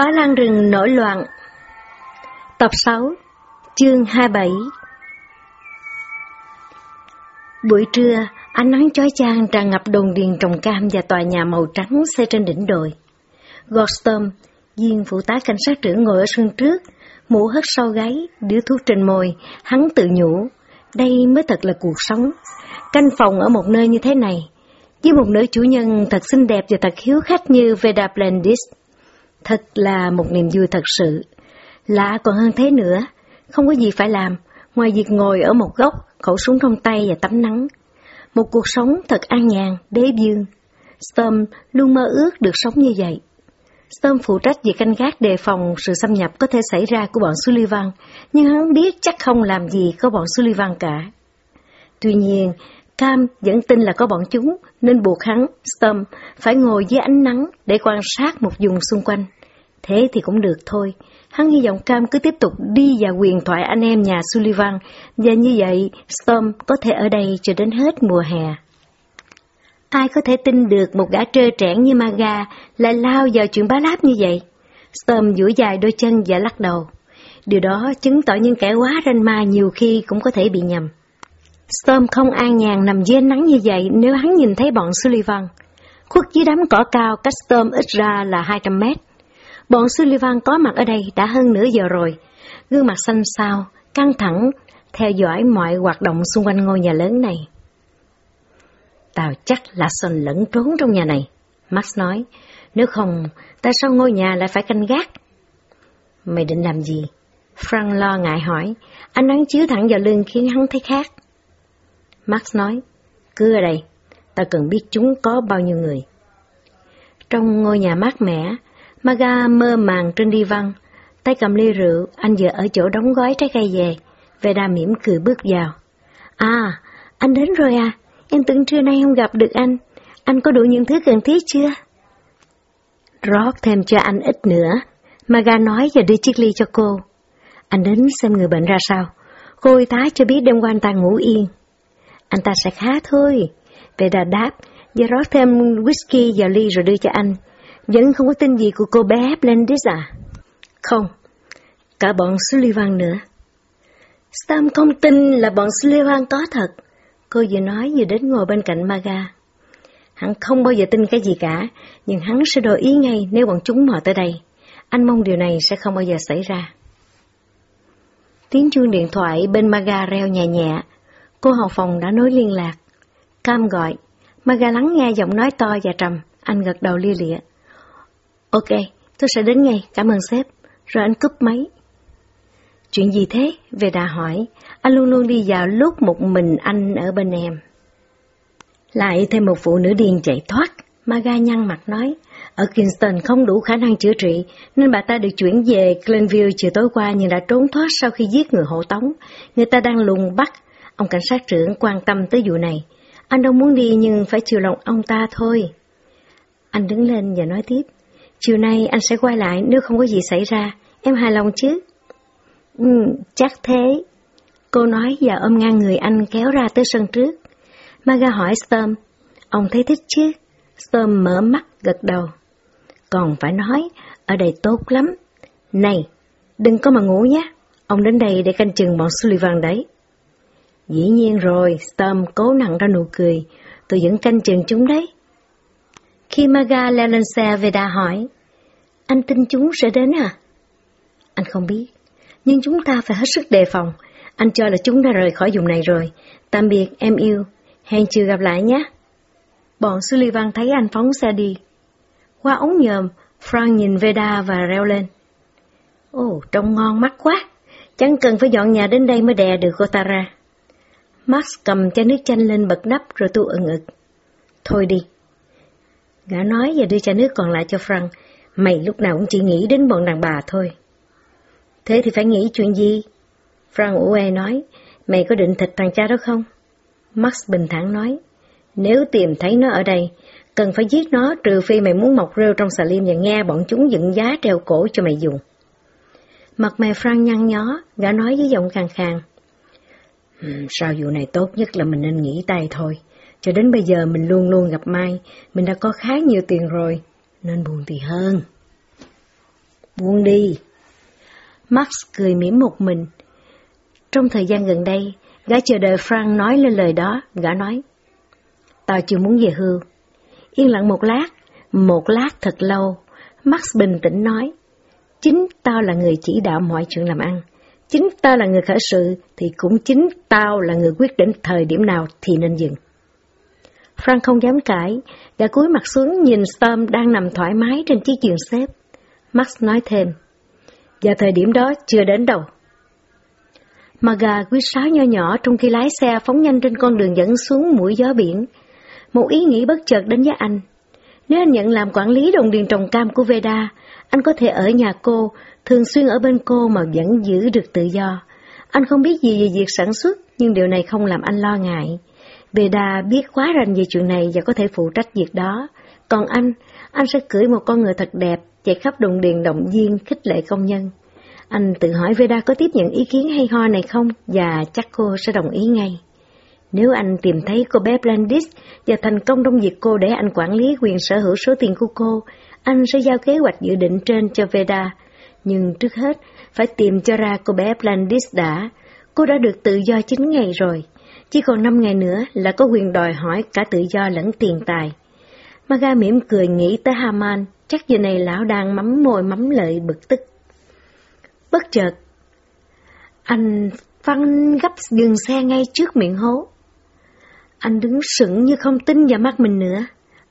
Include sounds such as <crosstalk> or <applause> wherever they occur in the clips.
Chó lan rừng nổi loạn Tập 6 Chương 27 Buổi trưa, ánh nắng chói chang tràn ngập đồn điền trồng cam và tòa nhà màu trắng xây trên đỉnh đồi. Goldstone, viên phụ tá cảnh sát trưởng ngồi ở sân trước, mũ hất sau gáy, điếu thuốc trên môi, hắn tự nhủ, đây mới thật là cuộc sống. Canh phòng ở một nơi như thế này, với một nữ chủ nhân thật xinh đẹp và thật hiếu khách như Veda Blandis. Thật là một niềm vui thật sự. Lạ còn hơn thế nữa, không có gì phải làm, ngoài việc ngồi ở một góc, khẩu súng trong tay và tắm nắng. Một cuộc sống thật an nhàn, đế dương. Storm luôn mơ ước được sống như vậy. Storm phụ trách việc canh gác đề phòng sự xâm nhập có thể xảy ra của bọn Sullivan, nhưng hắn biết chắc không làm gì có bọn Sullivan cả. Tuy nhiên, Cam vẫn tin là có bọn chúng, nên buộc hắn, Storm, phải ngồi dưới ánh nắng để quan sát một vùng xung quanh. Thế thì cũng được thôi. Hắn hy vọng Cam cứ tiếp tục đi và quyền thoại anh em nhà Sullivan, và như vậy Storm có thể ở đây cho đến hết mùa hè. Ai có thể tin được một gã trơ trẽn như Maga lại lao vào chuyện bá láp như vậy? Storm duỗi dài đôi chân và lắc đầu. Điều đó chứng tỏ những kẻ quá ranh ma nhiều khi cũng có thể bị nhầm. Storm không an nhàn nằm dưới nắng như vậy nếu hắn nhìn thấy bọn Sullivan. Khuất dưới đám cỏ cao cách Storm ít ra là 200 mét. Bọn Sullivan có mặt ở đây đã hơn nửa giờ rồi. Gương mặt xanh xao, căng thẳng, theo dõi mọi hoạt động xung quanh ngôi nhà lớn này. Tao chắc là Son lẫn trốn trong nhà này, Max nói. Nếu không, tại sao ngôi nhà lại phải canh gác? Mày định làm gì? Frank lo ngại hỏi, ánh nắng chiếu thẳng vào lưng khiến hắn thấy khác. Max nói, cứ ở đây, ta cần biết chúng có bao nhiêu người. Trong ngôi nhà mát mẻ, Maga mơ màng trên đi văn, tay cầm ly rượu, anh vừa ở chỗ đóng gói trái cây về. Veda mỉm cười bước vào. À, anh đến rồi à, em tưởng trưa nay không gặp được anh. Anh có đủ những thứ cần thiết chưa? Rót thêm cho anh ít nữa. Maga nói và đưa chiếc ly cho cô. Anh đến xem người bệnh ra sao. Cô y tá cho biết đêm qua anh ta ngủ yên. Anh ta sẽ khá thôi. Veda đáp, và rót thêm whisky vào ly rồi đưa cho anh. Vẫn không có tin gì của cô bé Blendis à? Không, cả bọn Sullivan nữa. Stam không tin là bọn Sullivan có thật. Cô vừa nói vừa đến ngồi bên cạnh Maga. Hắn không bao giờ tin cái gì cả, nhưng hắn sẽ đổi ý ngay nếu bọn chúng mò tới đây. Anh mong điều này sẽ không bao giờ xảy ra. Tiếng chuông điện thoại bên Maga reo nhẹ nhẹ. Cô hầu phòng đã nối liên lạc. Cam gọi. Maga lắng nghe giọng nói to và trầm. Anh gật đầu lia lịa. Ok, tôi sẽ đến ngay, cảm ơn sếp. Rồi anh cúp máy. Chuyện gì thế? Về đà hỏi. Anh luôn luôn đi vào lúc một mình anh ở bên em. Lại thêm một phụ nữ điên chạy thoát. Maga nhăn mặt nói. Ở Kingston không đủ khả năng chữa trị, nên bà ta được chuyển về Glenville chiều tối qua nhưng đã trốn thoát sau khi giết người hộ tống. Người ta đang lùng bắt. Ông cảnh sát trưởng quan tâm tới vụ này. Anh đâu muốn đi nhưng phải chiều lòng ông ta thôi. Anh đứng lên và nói tiếp. Chiều nay anh sẽ quay lại nếu không có gì xảy ra. Em hài lòng chứ? Ừ, chắc thế. Cô nói và ôm ngang người anh kéo ra tới sân trước. Maga hỏi Storm, ông thấy thích chứ? Storm mở mắt gật đầu. Còn phải nói, ở đây tốt lắm. Này, đừng có mà ngủ nhé. Ông đến đây để canh chừng bọn Sullivan đấy. Dĩ nhiên rồi, Storm cố nặng ra nụ cười. Tôi vẫn canh chừng chúng đấy. Khi Maga leo lên xe, Veda hỏi, anh tin chúng sẽ đến à? Anh không biết, nhưng chúng ta phải hết sức đề phòng. Anh cho là chúng đã rời khỏi vùng này rồi. Tạm biệt, em yêu. Hẹn chiều gặp lại nhé. Bọn Sullivan thấy anh phóng xe đi. Qua ống nhòm, Frank nhìn Veda và reo lên. Ồ, trông ngon mắt quá. Chẳng cần phải dọn nhà đến đây mới đè được cô ta ra. Max cầm chai nước chanh lên bật nắp rồi tu ẩn ực. Thôi đi, Gã nói và đưa chai nước còn lại cho Frank. Mày lúc nào cũng chỉ nghĩ đến bọn đàn bà thôi. Thế thì phải nghĩ chuyện gì? Frank Ue nói, mày có định thịt thằng cha đó không? Max bình thản nói, nếu tìm thấy nó ở đây, cần phải giết nó trừ phi mày muốn mọc rêu trong xà lim và nghe bọn chúng dựng giá treo cổ cho mày dùng. Mặt mày Frank nhăn nhó, gã nói với giọng khàn khàn. Ừ, sao vụ này tốt nhất là mình nên nghỉ tay thôi. Cho đến bây giờ mình luôn luôn gặp Mai, mình đã có khá nhiều tiền rồi, nên buồn thì hơn. Buông đi. Max cười mỉm một mình. Trong thời gian gần đây, gã chờ đợi Frank nói lên lời đó, gã nói. Tao chưa muốn về hưu. Yên lặng một lát, một lát thật lâu, Max bình tĩnh nói. Chính tao là người chỉ đạo mọi chuyện làm ăn. Chính tao là người khởi sự, thì cũng chính tao là người quyết định thời điểm nào thì nên dừng. Frank không dám cãi, gã cúi mặt xuống nhìn Storm đang nằm thoải mái trên chiếc giường xếp. Max nói thêm, và thời điểm đó chưa đến đâu. Maga quyết sáo nho nhỏ trong khi lái xe phóng nhanh trên con đường dẫn xuống mũi gió biển. Một ý nghĩ bất chợt đến với anh. Nếu anh nhận làm quản lý đồng điền trồng cam của Veda, anh có thể ở nhà cô, thường xuyên ở bên cô mà vẫn giữ được tự do. Anh không biết gì về việc sản xuất, nhưng điều này không làm anh lo ngại. Veda biết quá rành về chuyện này và có thể phụ trách việc đó. Còn anh, anh sẽ cưỡi một con người thật đẹp, chạy khắp đồng điền động viên, khích lệ công nhân. Anh tự hỏi Veda có tiếp nhận ý kiến hay ho này không và chắc cô sẽ đồng ý ngay. Nếu anh tìm thấy cô bé Blandis và thành công trong việc cô để anh quản lý quyền sở hữu số tiền của cô, anh sẽ giao kế hoạch dự định trên cho Veda. Nhưng trước hết, phải tìm cho ra cô bé Blandis đã. Cô đã được tự do 9 ngày rồi. Chỉ còn 5 ngày nữa là có quyền đòi hỏi cả tự do lẫn tiền tài. Maga mỉm cười nghĩ tới Haman, chắc giờ này lão đang mắm môi mắm lợi bực tức. Bất chợt, anh phăng gấp dừng xe ngay trước miệng hố. Anh đứng sững như không tin vào mắt mình nữa.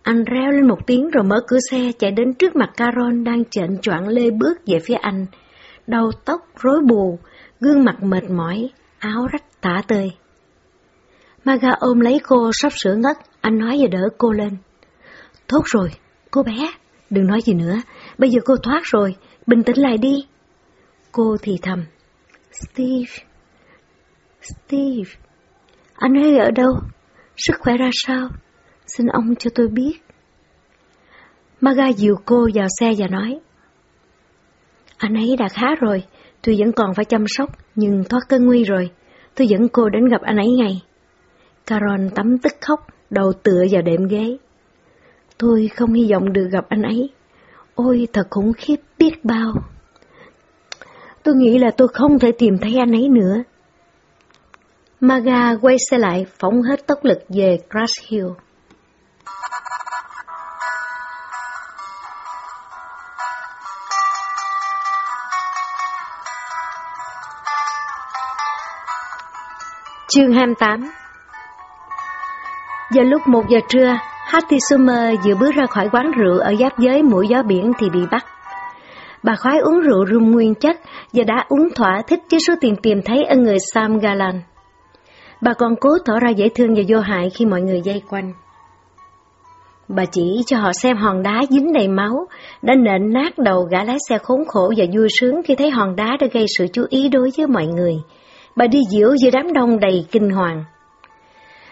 Anh reo lên một tiếng rồi mở cửa xe chạy đến trước mặt Caron đang chệnh choạng lê bước về phía anh. Đầu tóc rối bù, gương mặt mệt mỏi, áo rách tả tơi. Maga ôm lấy cô sắp sửa ngất, anh nói và đỡ cô lên. Tốt rồi, cô bé, đừng nói gì nữa, bây giờ cô thoát rồi, bình tĩnh lại đi. Cô thì thầm. Steve, Steve, anh ấy ở đâu? Sức khỏe ra sao? Xin ông cho tôi biết. Maga dìu cô vào xe và nói. Anh ấy đã khá rồi, tôi vẫn còn phải chăm sóc, nhưng thoát cơn nguy rồi. Tôi dẫn cô đến gặp anh ấy ngay. Caron tắm tức khóc, đầu tựa vào đệm ghế. Tôi không hy vọng được gặp anh ấy. Ôi, thật khủng khiếp biết bao. Tôi nghĩ là tôi không thể tìm thấy anh ấy nữa. Maga quay xe lại, phóng hết tốc lực về Crash Hill. Chương 28 Vào lúc một giờ trưa, Hattie Summer vừa bước ra khỏi quán rượu ở giáp giới mũi gió biển thì bị bắt. Bà khoái uống rượu rum nguyên chất và đã uống thỏa thích với số tiền tìm thấy ở người Sam Galan. Bà còn cố tỏ ra dễ thương và vô hại khi mọi người dây quanh. Bà chỉ cho họ xem hòn đá dính đầy máu, đã nện nát đầu gã lái xe khốn khổ và vui sướng khi thấy hòn đá đã gây sự chú ý đối với mọi người. Bà đi diễu giữa đám đông đầy kinh hoàng.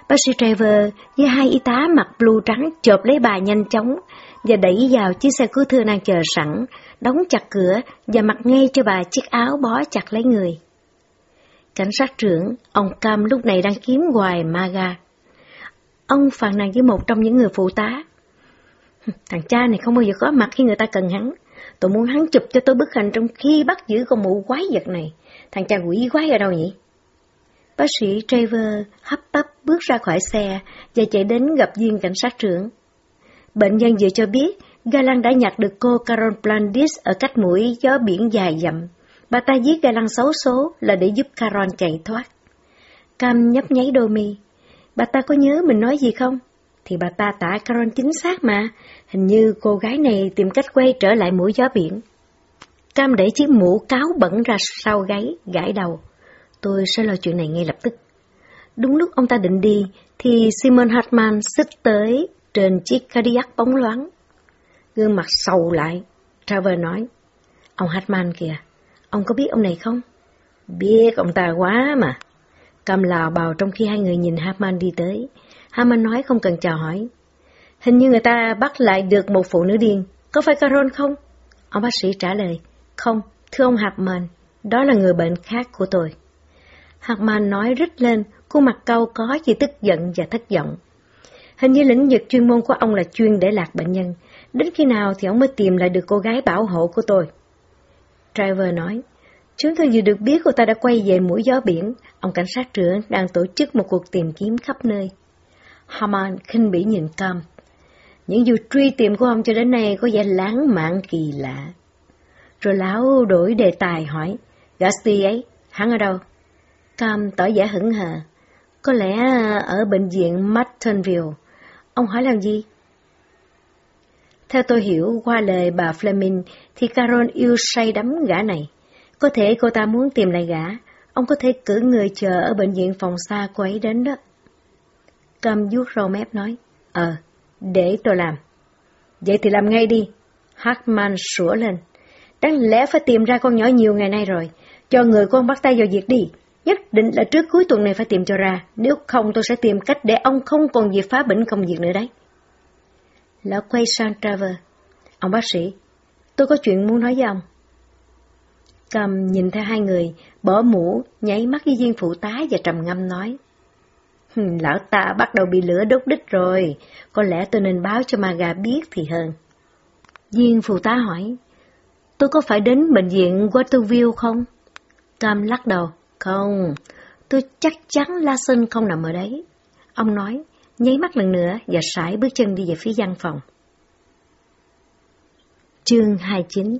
Bác sĩ Trevor với hai y tá mặc blue trắng chộp lấy bà nhanh chóng và đẩy vào chiếc xe cứu thương đang chờ sẵn, đóng chặt cửa và mặc ngay cho bà chiếc áo bó chặt lấy người. Cảnh sát trưởng, ông Cam lúc này đang kiếm hoài Maga. Ông phàn nàn với một trong những người phụ tá. <laughs> Thằng cha này không bao giờ có mặt khi người ta cần hắn. Tôi muốn hắn chụp cho tôi bức hình trong khi bắt giữ con mụ quái vật này. Thằng cha quỷ quái ở đâu nhỉ? Bác sĩ Trevor hấp tấp bước ra khỏi xe và chạy đến gặp viên cảnh sát trưởng. Bệnh nhân vừa cho biết Galan đã nhặt được cô Carol Blandis ở cách mũi gió biển dài dặm. Bà ta giết Galan xấu số là để giúp caron chạy thoát. Cam nhấp nháy đôi mi. Bà ta có nhớ mình nói gì không? Thì bà ta tả caron chính xác mà. Hình như cô gái này tìm cách quay trở lại mũi gió biển. Cam để chiếc mũ cáo bẩn ra sau gáy, gãi đầu. Tôi sẽ lo chuyện này ngay lập tức. Đúng lúc ông ta định đi, thì Simon Hartman xích tới trên chiếc Cadillac bóng loáng. Gương mặt sầu lại, Trevor nói, Ông Hartman kìa, ông có biết ông này không? Biết ông ta quá mà. Cầm lào bào trong khi hai người nhìn Hartman đi tới. Hartman nói không cần chào hỏi. Hình như người ta bắt lại được một phụ nữ điên. Có phải Carol không? Ông bác sĩ trả lời. Không, thưa ông Hartman, đó là người bệnh khác của tôi. Hartman nói rít lên, khuôn mặt cau có chỉ tức giận và thất vọng. Hình như lĩnh vực chuyên môn của ông là chuyên để lạc bệnh nhân. Đến khi nào thì ông mới tìm lại được cô gái bảo hộ của tôi? Driver nói, chúng tôi vừa được biết cô ta đã quay về mũi gió biển. Ông cảnh sát trưởng đang tổ chức một cuộc tìm kiếm khắp nơi. Haman khinh bỉ nhìn Cam. Những vụ truy tìm của ông cho đến nay có vẻ lãng mạn kỳ lạ. Rồi lão đổi đề tài hỏi, Gasti ấy, hắn ở đâu? Cam tỏ vẻ hững hờ. Có lẽ ở bệnh viện Martinville. Ông hỏi làm gì? Theo tôi hiểu qua lời bà Fleming thì Carol yêu say đắm gã này. Có thể cô ta muốn tìm lại gã. Ông có thể cử người chờ ở bệnh viện phòng xa cô ấy đến đó. Cam vuốt râu mép nói, Ờ, để tôi làm. Vậy thì làm ngay đi. Hartman sủa lên. Đáng lẽ phải tìm ra con nhỏ nhiều ngày nay rồi. Cho người con bắt tay vào việc đi. Nhất định là trước cuối tuần này phải tìm cho ra. Nếu không tôi sẽ tìm cách để ông không còn việc phá bệnh công việc nữa đấy. Lão quay sang Trevor, Ông bác sĩ, tôi có chuyện muốn nói với ông. Cầm nhìn theo hai người, bỏ mũ, nháy mắt với viên phụ tá và trầm ngâm nói. Lão ta bắt đầu bị lửa đốt đích rồi, có lẽ tôi nên báo cho Maga biết thì hơn. Viên phụ tá hỏi, tôi có phải đến bệnh viện Waterville không? Cam lắc đầu, không, tôi chắc chắn Larson không nằm ở đấy. Ông nói, nháy mắt lần nữa và sải bước chân đi về phía văn phòng. Chương 29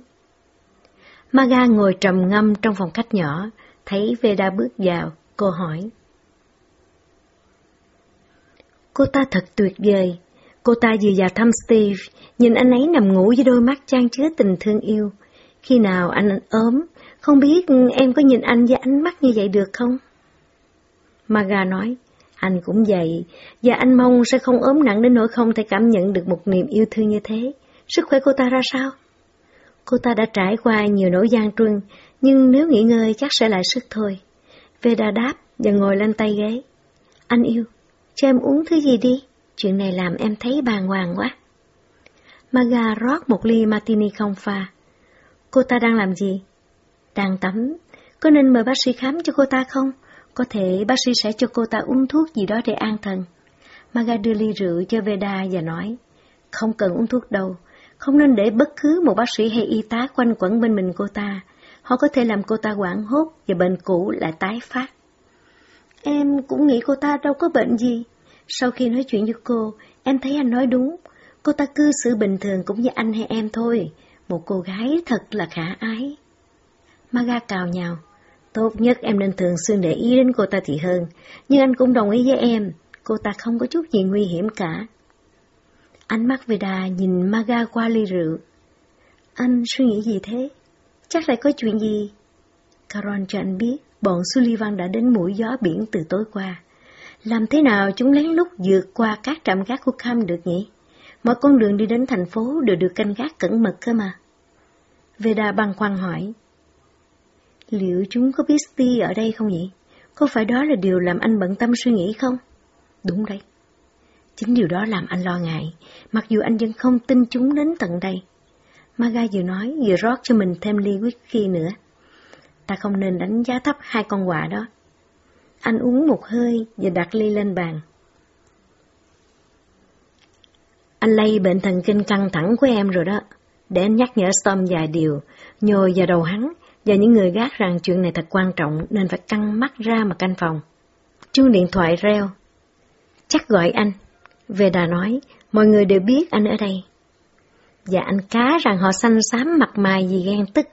Maga ngồi trầm ngâm trong phòng khách nhỏ, thấy Veda bước vào, cô hỏi. Cô ta thật tuyệt vời. Cô ta vừa vào thăm Steve, nhìn anh ấy nằm ngủ với đôi mắt trang chứa tình thương yêu. Khi nào anh ốm, không biết em có nhìn anh với ánh mắt như vậy được không? Maga nói, anh cũng vậy, và anh mong sẽ không ốm nặng đến nỗi không thể cảm nhận được một niềm yêu thương như thế. Sức khỏe cô ta ra sao? Cô ta đã trải qua nhiều nỗi gian truân, nhưng nếu nghỉ ngơi chắc sẽ lại sức thôi. Veda đáp và ngồi lên tay ghế. Anh yêu, cho em uống thứ gì đi, chuyện này làm em thấy bàng hoàng quá. Maga rót một ly martini không pha. Cô ta đang làm gì? Đang tắm. Có nên mời bác sĩ khám cho cô ta không? Có thể bác sĩ sẽ cho cô ta uống thuốc gì đó để an thần. Maga đưa ly rượu cho Veda và nói, không cần uống thuốc đâu, không nên để bất cứ một bác sĩ hay y tá quanh quẩn bên mình cô ta. Họ có thể làm cô ta quảng hốt và bệnh cũ lại tái phát. Em cũng nghĩ cô ta đâu có bệnh gì. Sau khi nói chuyện với cô, em thấy anh nói đúng. Cô ta cư xử bình thường cũng như anh hay em thôi. Một cô gái thật là khả ái. Maga cào nhào. Tốt nhất em nên thường xuyên để ý đến cô ta thì hơn. Nhưng anh cũng đồng ý với em. Cô ta không có chút gì nguy hiểm cả. Ánh mắt Veda nhìn Maga qua ly rượu. Anh suy nghĩ gì thế? Chắc lại có chuyện gì? Caron cho anh biết, bọn Sullivan đã đến mũi gió biển từ tối qua. Làm thế nào chúng lén lút vượt qua các trạm gác của Cam được nhỉ? Mọi con đường đi đến thành phố đều được canh gác cẩn mật cơ mà. Veda băng khoăn hỏi. Liệu chúng có biết Steve ở đây không nhỉ? Có phải đó là điều làm anh bận tâm suy nghĩ không? Đúng đấy. Chính điều đó làm anh lo ngại, mặc dù anh vẫn không tin chúng đến tận đây. Maga vừa nói vừa rót cho mình thêm ly whisky nữa. Ta không nên đánh giá thấp hai con quạ đó. Anh uống một hơi và đặt ly lên bàn. Anh lây bệnh thần kinh căng thẳng của em rồi đó. Để anh nhắc nhở Storm vài điều, nhồi vào đầu hắn và những người gác rằng chuyện này thật quan trọng nên phải căng mắt ra mà canh phòng. Chuông điện thoại reo. Chắc gọi anh. về đà nói, mọi người đều biết anh ở đây. Và anh cá rằng họ xanh xám mặt mày vì ghen tức.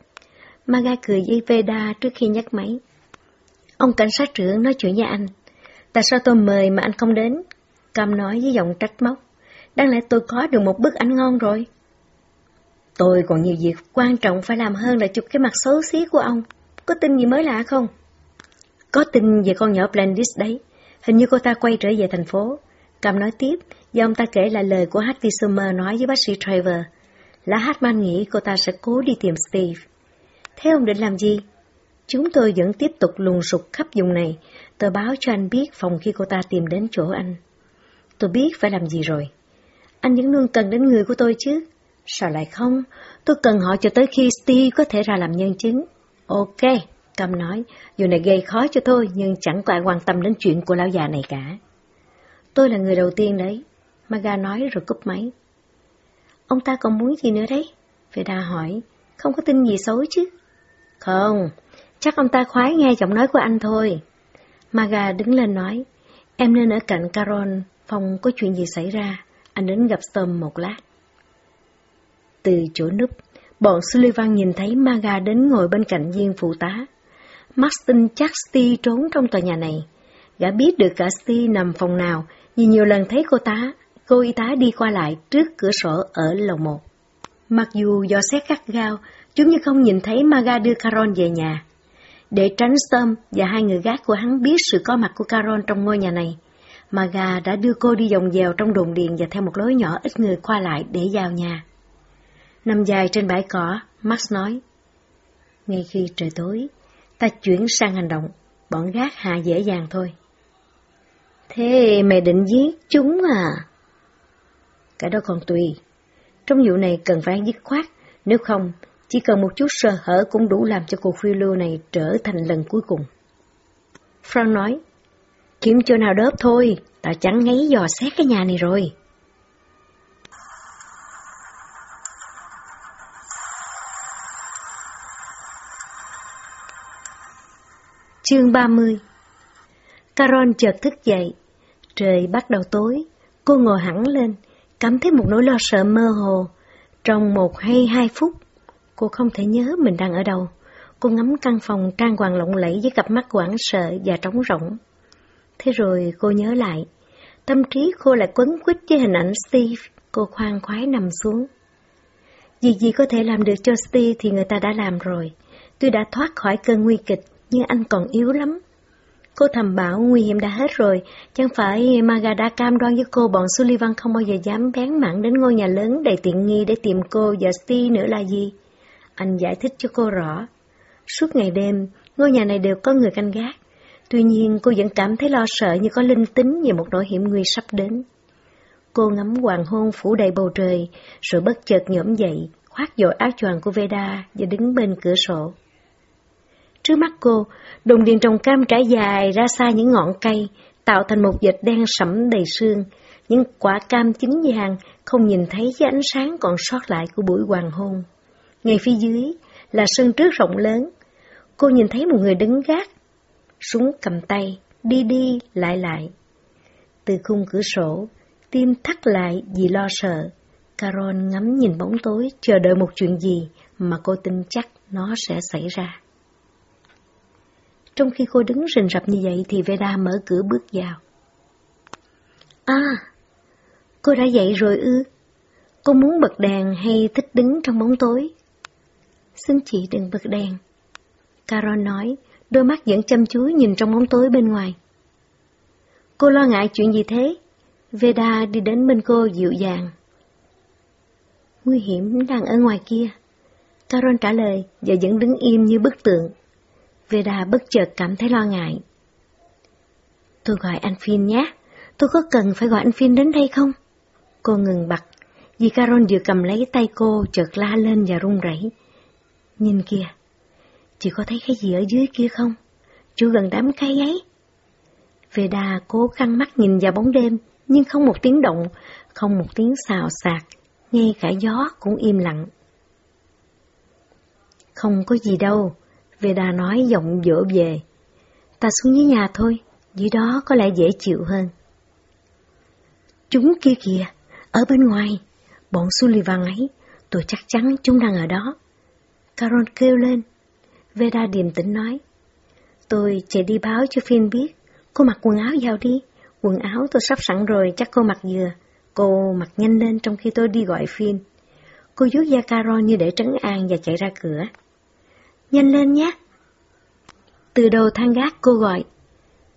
Maga cười với Veda trước khi nhấc máy. Ông cảnh sát trưởng nói chuyện với anh. Tại sao tôi mời mà anh không đến? Cam nói với giọng trách móc. Đáng lẽ tôi có được một bức ảnh ngon rồi. Tôi còn nhiều việc quan trọng phải làm hơn là chụp cái mặt xấu xí của ông. Có tin gì mới lạ không? Có tin về con nhỏ Blandis đấy. Hình như cô ta quay trở về thành phố. Cam nói tiếp, do ông ta kể lại lời của Hattie Summer nói với bác sĩ Trevor. Là Hartman nghĩ cô ta sẽ cố đi tìm Steve. Thế ông định làm gì? Chúng tôi vẫn tiếp tục lùng sục khắp vùng này. Tôi báo cho anh biết phòng khi cô ta tìm đến chỗ anh. Tôi biết phải làm gì rồi. Anh vẫn luôn cần đến người của tôi chứ. Sao lại không? Tôi cần họ cho tới khi Steve có thể ra làm nhân chứng. Ok, Tom nói, dù này gây khó cho tôi nhưng chẳng có ai quan tâm đến chuyện của lão già này cả. Tôi là người đầu tiên đấy, Maga nói rồi cúp máy. Ông ta còn muốn gì nữa đấy? Veda hỏi, không có tin gì xấu chứ? Không, chắc ông ta khoái nghe giọng nói của anh thôi. Maga đứng lên nói, em nên ở cạnh Carol, phòng có chuyện gì xảy ra, anh đến gặp Storm một lát. Từ chỗ núp, bọn Sullivan nhìn thấy Maga đến ngồi bên cạnh viên phụ tá. Martin chắc Steve trốn trong tòa nhà này. Gã biết được cả Steve nằm phòng nào, vì nhiều lần thấy cô tá, cô y tá đi qua lại trước cửa sổ ở lầu một. Mặc dù do xét gắt gao, chúng như không nhìn thấy Maga đưa Caron về nhà. Để tránh Storm và hai người gác của hắn biết sự có mặt của Caron trong ngôi nhà này, Maga đã đưa cô đi vòng dèo trong đồn điền và theo một lối nhỏ ít người qua lại để vào nhà. Nằm dài trên bãi cỏ, Max nói, Ngay khi trời tối, ta chuyển sang hành động, bọn gác hạ dễ dàng thôi. Thế mày định giết chúng à? Cái đó còn tùy. Trong vụ này cần phải dứt khoát, nếu không, chỉ cần một chút sơ hở cũng đủ làm cho cuộc phiêu lưu này trở thành lần cuối cùng. Frank nói, kiếm chỗ nào đớp thôi, ta chẳng ngấy dò xét cái nhà này rồi. Chương 30 Caron chợt thức dậy. Trời bắt đầu tối. Cô ngồi hẳn lên, cảm thấy một nỗi lo sợ mơ hồ. Trong một hay hai phút, cô không thể nhớ mình đang ở đâu. Cô ngắm căn phòng trang hoàng lộng lẫy với cặp mắt quảng sợ và trống rỗng. Thế rồi cô nhớ lại. Tâm trí cô lại quấn quýt với hình ảnh Steve. Cô khoan khoái nằm xuống. Gì gì có thể làm được cho Steve thì người ta đã làm rồi. Tôi đã thoát khỏi cơn nguy kịch, nhưng anh còn yếu lắm. Cô thầm bảo nguy hiểm đã hết rồi, chẳng phải Maga đã cam đoan với cô bọn Sullivan không bao giờ dám bén mảng đến ngôi nhà lớn đầy tiện nghi để tìm cô và Steve nữa là gì? Anh giải thích cho cô rõ. Suốt ngày đêm, ngôi nhà này đều có người canh gác. Tuy nhiên cô vẫn cảm thấy lo sợ như có linh tính về một nỗi hiểm nguy sắp đến. Cô ngắm hoàng hôn phủ đầy bầu trời, rồi bất chợt nhổm dậy, khoác dội áo choàng của Veda và đứng bên cửa sổ. Trước mắt cô, đồng điện trồng cam trải dài ra xa những ngọn cây, tạo thành một vệt đen sẫm đầy sương. Những quả cam chín vàng không nhìn thấy cái ánh sáng còn sót lại của buổi hoàng hôn. Ngay phía dưới là sân trước rộng lớn. Cô nhìn thấy một người đứng gác, súng cầm tay, đi đi lại lại. Từ khung cửa sổ, tim thắt lại vì lo sợ. Carol ngắm nhìn bóng tối, chờ đợi một chuyện gì mà cô tin chắc nó sẽ xảy ra. Trong khi cô đứng rình rập như vậy thì Veda mở cửa bước vào. À, cô đã dậy rồi ư? Cô muốn bật đèn hay thích đứng trong bóng tối? Xin chị đừng bật đèn. Carol nói, đôi mắt vẫn chăm chú nhìn trong bóng tối bên ngoài. Cô lo ngại chuyện gì thế? Veda đi đến bên cô dịu dàng. Nguy hiểm đang ở ngoài kia. Carol trả lời và vẫn đứng im như bức tượng. Veda bất chợt cảm thấy lo ngại. Tôi gọi anh Phin nhé, tôi có cần phải gọi anh Phin đến đây không? Cô ngừng bặt, vì Carol vừa cầm lấy tay cô chợt la lên và run rẩy. Nhìn kìa, chị có thấy cái gì ở dưới kia không? Chú gần đám cây ấy. Veda cố căng mắt nhìn vào bóng đêm, nhưng không một tiếng động, không một tiếng xào xạc, ngay cả gió cũng im lặng. Không có gì đâu, Veda nói giọng dỗ về. Ta xuống dưới nhà thôi, dưới đó có lẽ dễ chịu hơn. Chúng kia kìa, ở bên ngoài, bọn Sullivan ấy, tôi chắc chắn chúng đang ở đó. Carol kêu lên. Veda điềm tĩnh nói. Tôi chạy đi báo cho Finn biết. Cô mặc quần áo vào đi. Quần áo tôi sắp sẵn rồi, chắc cô mặc vừa. Cô mặc nhanh lên trong khi tôi đi gọi Finn. Cô vuốt da Carol như để trấn an và chạy ra cửa. Nhanh lên nhé. Từ đầu thang gác cô gọi.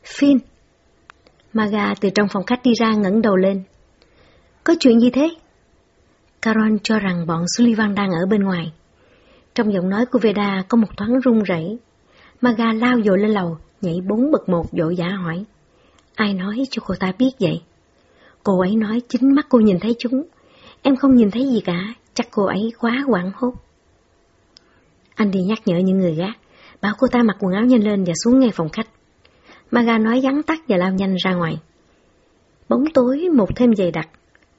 Finn. Maga từ trong phòng khách đi ra ngẩng đầu lên. Có chuyện gì thế? Caron cho rằng bọn Sullivan đang ở bên ngoài. Trong giọng nói của Veda có một thoáng run rẩy. Maga lao dội lên lầu, nhảy bốn bậc một dội giả hỏi. Ai nói cho cô ta biết vậy? Cô ấy nói chính mắt cô nhìn thấy chúng. Em không nhìn thấy gì cả, chắc cô ấy quá hoảng hốt. Anh đi nhắc nhở những người gác, bảo cô ta mặc quần áo nhanh lên và xuống ngay phòng khách. Maga nói vắn tắt và lao nhanh ra ngoài. Bóng tối một thêm dày đặc,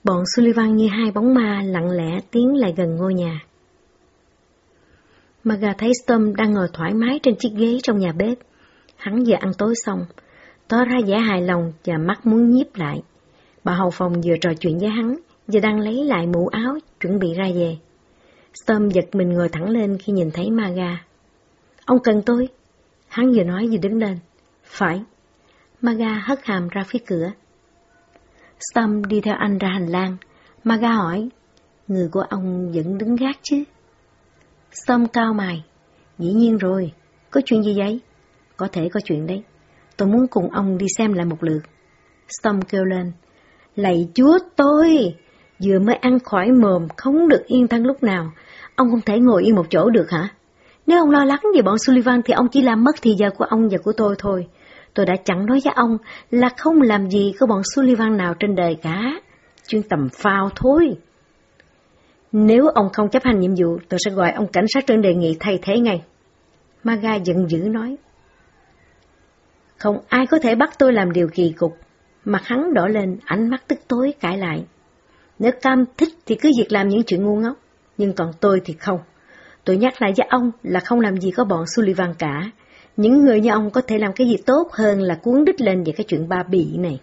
bọn Sullivan như hai bóng ma lặng lẽ tiến lại gần ngôi nhà. Maga thấy Storm đang ngồi thoải mái trên chiếc ghế trong nhà bếp. Hắn vừa ăn tối xong, tỏ ra vẻ hài lòng và mắt muốn nhiếp lại. Bà hầu phòng vừa trò chuyện với hắn, vừa đang lấy lại mũ áo, chuẩn bị ra về. Storm giật mình ngồi thẳng lên khi nhìn thấy Maga. Ông cần tôi? Hắn vừa nói vừa đứng lên. Phải. Maga hất hàm ra phía cửa. Storm đi theo anh ra hành lang. Maga hỏi, người của ông vẫn đứng gác chứ? Storm cao mày. Dĩ nhiên rồi, có chuyện gì vậy? Có thể có chuyện đấy. Tôi muốn cùng ông đi xem lại một lượt. Storm kêu lên. Lạy chúa tôi! Vừa mới ăn khỏi mồm, không được yên thân lúc nào. Ông không thể ngồi yên một chỗ được hả? Nếu ông lo lắng về bọn Sullivan thì ông chỉ làm mất thì giờ của ông và của tôi thôi. Tôi đã chẳng nói với ông là không làm gì có bọn Sullivan nào trên đời cả. Chuyên tầm phao thôi. Nếu ông không chấp hành nhiệm vụ, tôi sẽ gọi ông cảnh sát trên đề nghị thay thế ngay. Maga giận dữ nói. Không ai có thể bắt tôi làm điều kỳ cục. Mặt hắn đỏ lên, ánh mắt tức tối cãi lại. Nếu Cam thích thì cứ việc làm những chuyện ngu ngốc, nhưng còn tôi thì không. Tôi nhắc lại với ông là không làm gì có bọn Sullivan cả. Những người như ông có thể làm cái gì tốt hơn là cuốn đích lên về cái chuyện ba bị này.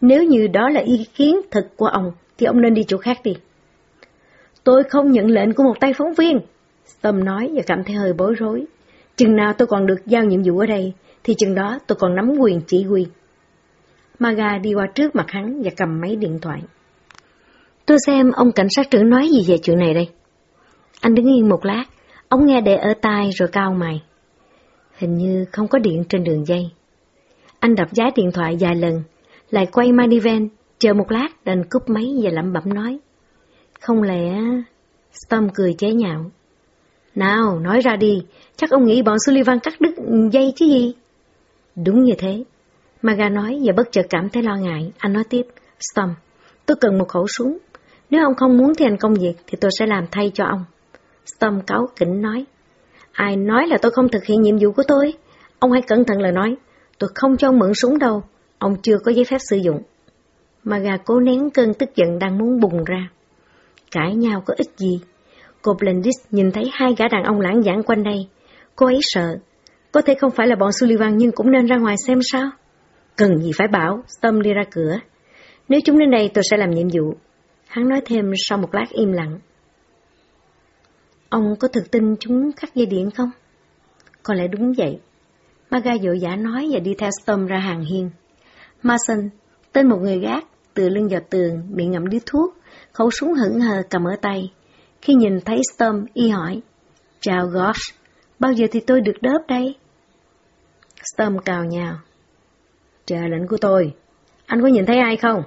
Nếu như đó là ý kiến thực của ông, thì ông nên đi chỗ khác đi. Tôi không nhận lệnh của một tay phóng viên. Tâm nói và cảm thấy hơi bối rối. Chừng nào tôi còn được giao nhiệm vụ ở đây, thì chừng đó tôi còn nắm quyền chỉ huy. Maga đi qua trước mặt hắn và cầm máy điện thoại. Tôi xem ông cảnh sát trưởng nói gì về chuyện này đây. Anh đứng yên một lát, ông nghe để ở tai rồi cao mày. Hình như không có điện trên đường dây. Anh đập giá điện thoại vài lần, lại quay Manivan, chờ một lát đành cúp máy và lẩm bẩm nói. Không lẽ... Storm cười chế nhạo. Nào, nói ra đi, chắc ông nghĩ bọn Sullivan cắt đứt dây chứ gì? Đúng như thế. Maga nói và bất chợt cảm thấy lo ngại. Anh nói tiếp, Storm, tôi cần một khẩu súng. Nếu ông không muốn thi hành công việc thì tôi sẽ làm thay cho ông. Storm cáo kỉnh nói. Ai nói là tôi không thực hiện nhiệm vụ của tôi? Ông hãy cẩn thận lời nói. Tôi không cho ông mượn súng đâu. Ông chưa có giấy phép sử dụng. Maga cố nén cơn tức giận đang muốn bùng ra. Cãi nhau có ích gì? Cô Blendis nhìn thấy hai gã đàn ông lãng giảng quanh đây. Cô ấy sợ. Có thể không phải là bọn Sullivan nhưng cũng nên ra ngoài xem sao. Cần gì phải bảo, Stom đi ra cửa. Nếu chúng đến đây tôi sẽ làm nhiệm vụ. Hắn nói thêm sau một lát im lặng. Ông có thực tin chúng cắt dây điện không? Có lẽ đúng vậy. Maga dội dã nói và đi theo Storm ra hàng hiên. Mason, tên một người gác, từ lưng vào tường, miệng ngậm điếu thuốc, khẩu súng hững hờ cầm ở tay. Khi nhìn thấy Storm, y hỏi, Chào Gosh, bao giờ thì tôi được đớp đây? Storm cào nhào. Chờ lệnh của tôi. Anh có nhìn thấy ai không?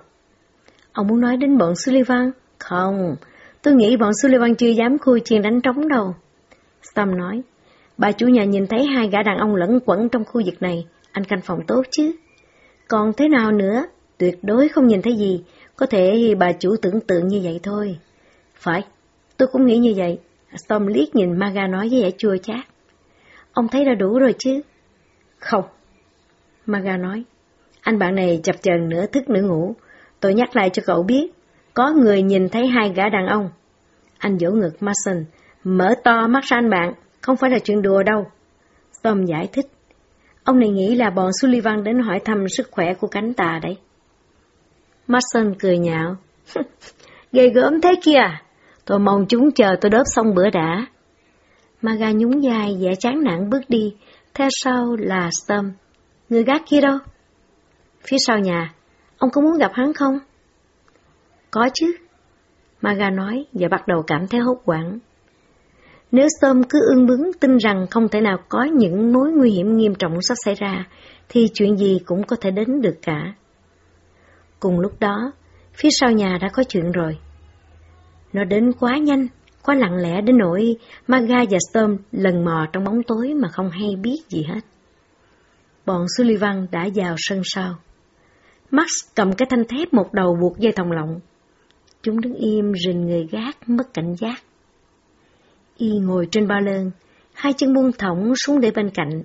Ông muốn nói đến bọn Sullivan? Không, tôi nghĩ bọn Sullivan chưa dám khui chiên đánh trống đâu. Storm nói, bà chủ nhà nhìn thấy hai gã đàn ông lẫn quẩn trong khu vực này, anh canh phòng tốt chứ. Còn thế nào nữa, tuyệt đối không nhìn thấy gì, có thể bà chủ tưởng tượng như vậy thôi. Phải, tôi cũng nghĩ như vậy. Storm liếc nhìn Maga nói với vẻ chua chát. Ông thấy đã đủ rồi chứ? Không. Maga nói, anh bạn này chập chờn nửa thức nửa ngủ. Tôi nhắc lại cho cậu biết, có người nhìn thấy hai gã đàn ông. Anh vỗ ngực Mason, mở to mắt ra anh bạn, không phải là chuyện đùa đâu. Tom giải thích. Ông này nghĩ là bọn Sullivan đến hỏi thăm sức khỏe của cánh tà đấy. Mason cười nhạo. <laughs> Ghê gớm thế kia, tôi mong chúng chờ tôi đớp xong bữa đã. Maga nhún vai vẻ chán nản bước đi, theo sau là Storm. Người gác kia đâu? Phía sau nhà, ông có muốn gặp hắn không? Có chứ. Maga nói và bắt đầu cảm thấy hốt hoảng. Nếu Storm cứ ương bướng tin rằng không thể nào có những mối nguy hiểm nghiêm trọng sắp xảy ra, thì chuyện gì cũng có thể đến được cả. Cùng lúc đó, phía sau nhà đã có chuyện rồi. Nó đến quá nhanh, quá lặng lẽ đến nỗi Maga và Storm lần mò trong bóng tối mà không hay biết gì hết. Bọn Sullivan đã vào sân sau. Max cầm cái thanh thép một đầu buộc dây thòng lọng. Chúng đứng im rình người gác mất cảnh giác. Y ngồi trên ba lơn, hai chân buông thõng xuống để bên cạnh.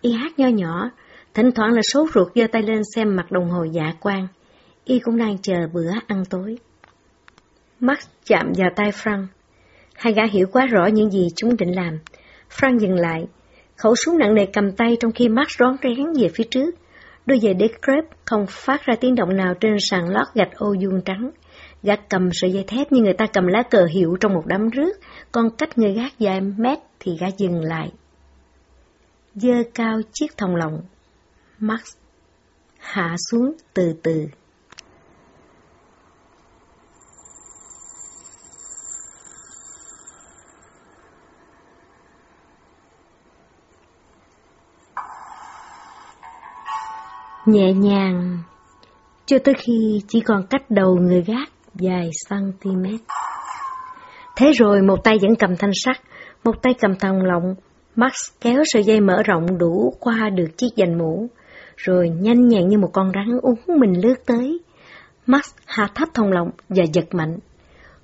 Y hát nho nhỏ, thỉnh thoảng là sốt ruột giơ tay lên xem mặt đồng hồ dạ quang. Y cũng đang chờ bữa ăn tối. Max chạm vào tay Frank. Hai gã hiểu quá rõ những gì chúng định làm. Frank dừng lại, khẩu súng nặng nề cầm tay trong khi Max rón rén về phía trước. Đôi giày đế crepe không phát ra tiếng động nào trên sàn lót gạch ô vuông trắng. Gã cầm sợi dây thép như người ta cầm lá cờ hiệu trong một đám rước, còn cách người gác vài mét thì gã dừng lại. Dơ cao chiếc thòng lọng. Max hạ xuống từ từ. Nhẹ nhàng, cho tới khi chỉ còn cách đầu người gác vài cm. Thế rồi một tay vẫn cầm thanh sắt, một tay cầm thòng lọng, Max kéo sợi dây mở rộng đủ qua được chiếc dành mũ, rồi nhanh nhẹn như một con rắn uống mình lướt tới. Max hạ thấp thòng lọng và giật mạnh.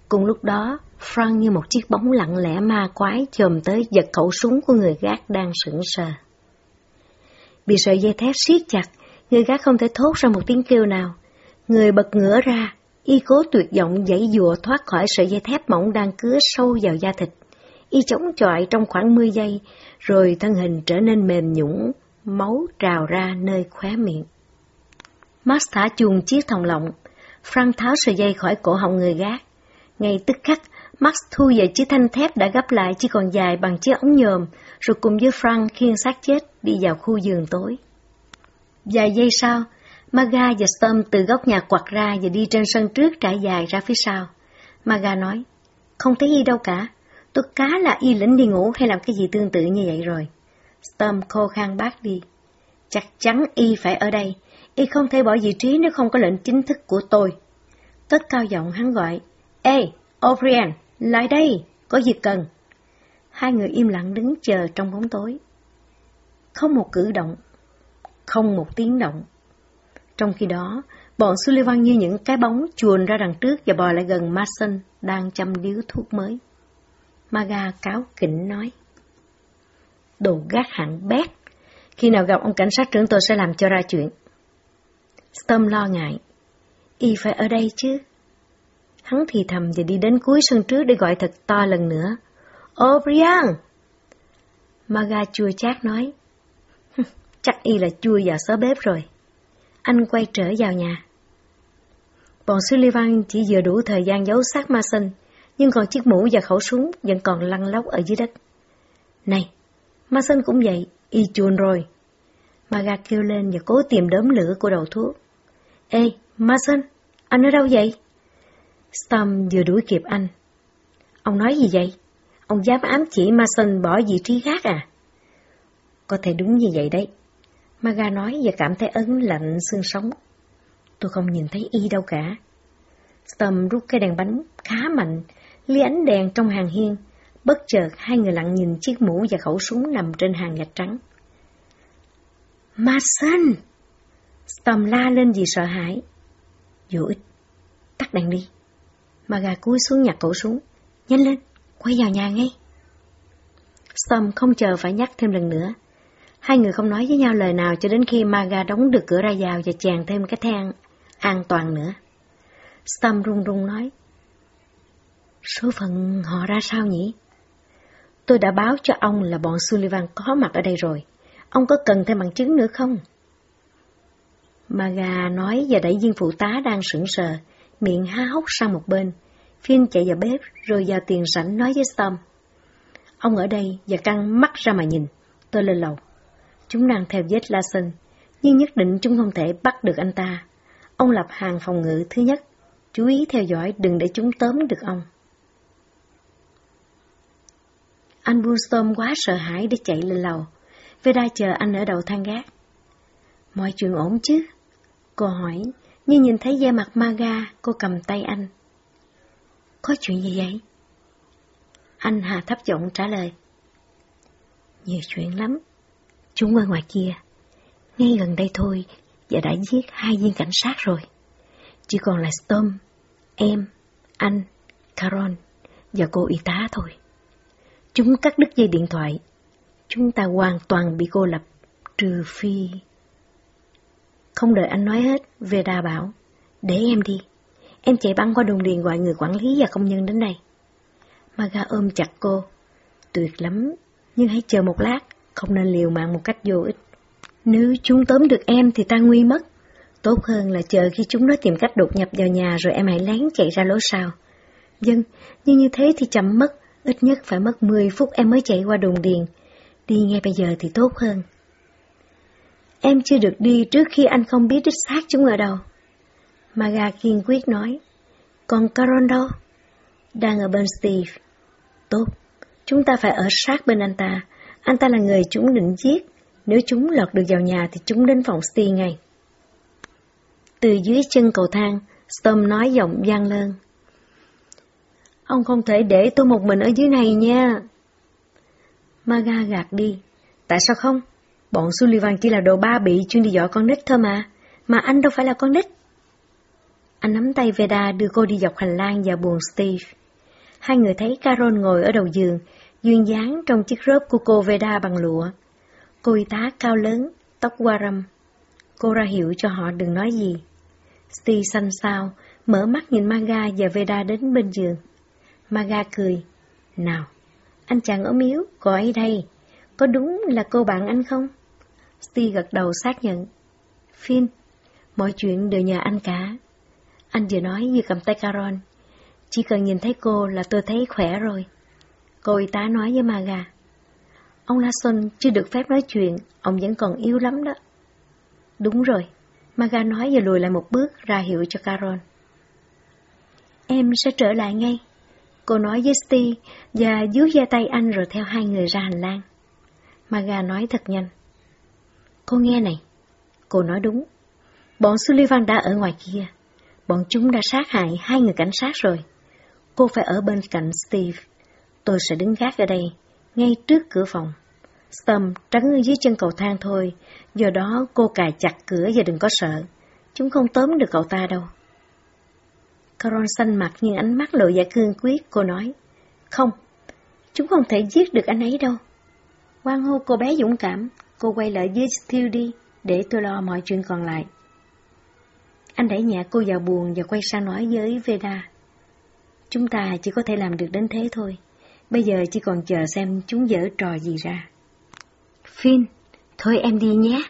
Cùng lúc đó, Frank như một chiếc bóng lặng lẽ ma quái chồm tới giật khẩu súng của người gác đang sững sờ. Bị sợi dây thép siết chặt, người gác không thể thốt ra một tiếng kêu nào. Người bật ngửa ra, y cố tuyệt vọng dãy dùa thoát khỏi sợi dây thép mỏng đang cứa sâu vào da thịt. Y chống chọi trong khoảng 10 giây, rồi thân hình trở nên mềm nhũng, máu trào ra nơi khóe miệng. Max thả chuồng chiếc thòng lọng, Frank tháo sợi dây khỏi cổ họng người gác. Ngay tức khắc, Max thu về chiếc thanh thép đã gấp lại chỉ còn dài bằng chiếc ống nhòm, rồi cùng với Frank khiêng xác chết đi vào khu giường tối. Vài giây sau, Maga và Storm từ góc nhà quặt ra và đi trên sân trước trải dài ra phía sau. Maga nói, không thấy y đâu cả, tôi cá là y lĩnh đi ngủ hay làm cái gì tương tự như vậy rồi. Storm khô khan bác đi. Chắc chắn y phải ở đây, y không thể bỏ vị trí nếu không có lệnh chính thức của tôi. Cất cao giọng hắn gọi, Ê, O'Brien, lại đây, có gì cần. Hai người im lặng đứng chờ trong bóng tối. Không một cử động, không một tiếng động. Trong khi đó, bọn Sullivan như những cái bóng chuồn ra đằng trước và bò lại gần Mason đang chăm điếu thuốc mới. Maga cáo kỉnh nói. Đồ gác hạng bét. Khi nào gặp ông cảnh sát trưởng tôi sẽ làm cho ra chuyện. Stom lo ngại. Y phải ở đây chứ. Hắn thì thầm và đi đến cuối sân trước để gọi thật to lần nữa. O'Brien! Maga chua chát nói. Chắc y là chui vào xó bếp rồi. Anh quay trở vào nhà. Bọn Sullivan chỉ vừa đủ thời gian giấu xác ma Mason, nhưng còn chiếc mũ và khẩu súng vẫn còn lăn lóc ở dưới đất. Này, ma Mason cũng vậy, y chuồn rồi. Maga kêu lên và cố tìm đốm lửa của đầu thuốc. Ê, Mason, anh ở đâu vậy? Storm vừa đuổi kịp anh. Ông nói gì vậy? Ông dám ám chỉ Mason bỏ vị trí khác à? Có thể đúng như vậy đấy. Maga nói và cảm thấy ấn lạnh xương sống. Tôi không nhìn thấy y đâu cả. Storm rút cây đèn bánh khá mạnh, lia ánh đèn trong hàng hiên. Bất chợt hai người lặng nhìn chiếc mũ và khẩu súng nằm trên hàng gạch trắng. Mason! Storm la lên vì sợ hãi. Vô ích, tắt đèn đi. Maga cúi xuống nhặt khẩu súng. Nhanh lên, quay vào nhà ngay. Storm không chờ phải nhắc thêm lần nữa. Hai người không nói với nhau lời nào cho đến khi Maga đóng được cửa ra vào và chàng thêm cái thang an toàn nữa. Stam run run nói, Số phận họ ra sao nhỉ? Tôi đã báo cho ông là bọn Sullivan có mặt ở đây rồi. Ông có cần thêm bằng chứng nữa không? Maga nói và đẩy viên phụ tá đang sững sờ, miệng há hốc sang một bên. Phiên chạy vào bếp rồi vào tiền sảnh nói với Stom. Ông ở đây và căng mắt ra mà nhìn. Tôi lên lầu. Chúng đang theo vết Sơn, nhưng nhất định chúng không thể bắt được anh ta. Ông lập hàng phòng ngự thứ nhất, chú ý theo dõi đừng để chúng tóm được ông. Anh Bullstorm quá sợ hãi để chạy lên lầu. Veda chờ anh ở đầu thang gác. Mọi chuyện ổn chứ? Cô hỏi, nhưng nhìn thấy da mặt Maga, cô cầm tay anh. Có chuyện gì vậy? Anh hà thấp giọng trả lời. Nhiều chuyện lắm. Chúng ở ngoài kia, ngay gần đây thôi, và đã giết hai viên cảnh sát rồi. Chỉ còn là Storm, em, anh, Caron và cô y tá thôi. Chúng cắt đứt dây điện thoại. Chúng ta hoàn toàn bị cô lập, trừ phi... Không đợi anh nói hết, Veda bảo, để em đi. Em chạy băng qua đồn điền gọi người quản lý và công nhân đến đây. Maga ôm chặt cô. Tuyệt lắm, nhưng hãy chờ một lát, không nên liều mạng một cách vô ích. Nếu chúng tóm được em thì ta nguy mất. Tốt hơn là chờ khi chúng nó tìm cách đột nhập vào nhà rồi em hãy lén chạy ra lối sau. Dân, nhưng như thế thì chậm mất, ít nhất phải mất 10 phút em mới chạy qua đồn điền. Đi ngay bây giờ thì tốt hơn. Em chưa được đi trước khi anh không biết đích xác chúng ở đâu. Maga kiên quyết nói. Còn Caron đâu? Đang ở bên Steve. Tốt, chúng ta phải ở sát bên anh ta. Anh ta là người chúng định giết. Nếu chúng lọt được vào nhà thì chúng đến phòng Steve ngay. Từ dưới chân cầu thang, Storm nói giọng gian lơn. Ông không thể để tôi một mình ở dưới này nha. Maga gạt đi. Tại sao không? Bọn Sullivan chỉ là đồ ba bị chuyên đi dõi con nít thôi mà. Mà anh đâu phải là con nít. Anh nắm tay Veda đưa cô đi dọc hành lang vào buồng Steve. Hai người thấy Carol ngồi ở đầu giường, duyên dáng trong chiếc rớp của cô Veda bằng lụa. Cô y tá cao lớn, tóc qua râm. Cô ra hiệu cho họ đừng nói gì. Steve xanh xao, mở mắt nhìn Maga và Veda đến bên giường. Maga cười. Nào, anh chàng ốm yếu, cô ấy đây. Có đúng là cô bạn anh không? Steve gật đầu xác nhận. Finn, mọi chuyện đều nhờ anh cả. Anh vừa nói vừa cầm tay Caron. Chỉ cần nhìn thấy cô là tôi thấy khỏe rồi. Cô y tá nói với Maga. Ông Larson chưa được phép nói chuyện, ông vẫn còn yếu lắm đó. Đúng rồi, Maga nói và lùi lại một bước ra hiệu cho Carol. Em sẽ trở lại ngay. Cô nói với Steve và dưới da tay anh rồi theo hai người ra hành lang. Maga nói thật nhanh. Cô nghe này, cô nói đúng. Bọn Sullivan đã ở ngoài kia. Bọn chúng đã sát hại hai người cảnh sát rồi. Cô phải ở bên cạnh Steve. Tôi sẽ đứng gác ở đây, ngay trước cửa phòng. Stum trắng ở dưới chân cầu thang thôi, do đó cô cài chặt cửa và đừng có sợ. Chúng không tóm được cậu ta đâu. Carol xanh mặt nhưng ánh mắt lộ vẻ cương quyết, cô nói. Không, chúng không thể giết được anh ấy đâu. quang hô cô bé dũng cảm, cô quay lại với Steele đi, để tôi lo mọi chuyện còn lại. Anh đẩy nhẹ cô vào buồn và quay sang nói với Veda. Chúng ta chỉ có thể làm được đến thế thôi. Bây giờ chỉ còn chờ xem chúng dở trò gì ra. Finn, thôi em đi nhé.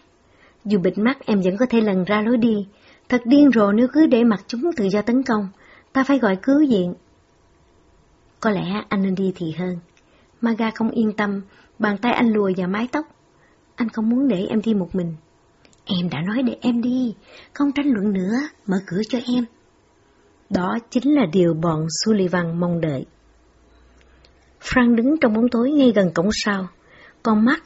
Dù bịt mắt em vẫn có thể lần ra lối đi. Thật điên rồ nếu cứ để mặc chúng tự do tấn công. Ta phải gọi cứu viện. Có lẽ anh nên đi thì hơn. Maga không yên tâm, bàn tay anh lùa vào mái tóc. Anh không muốn để em đi một mình. Em đã nói để em đi, không tranh luận nữa, mở cửa cho em. Đó chính là điều bọn Sullivan mong đợi. Frank đứng trong bóng tối ngay gần cổng sau, con mắt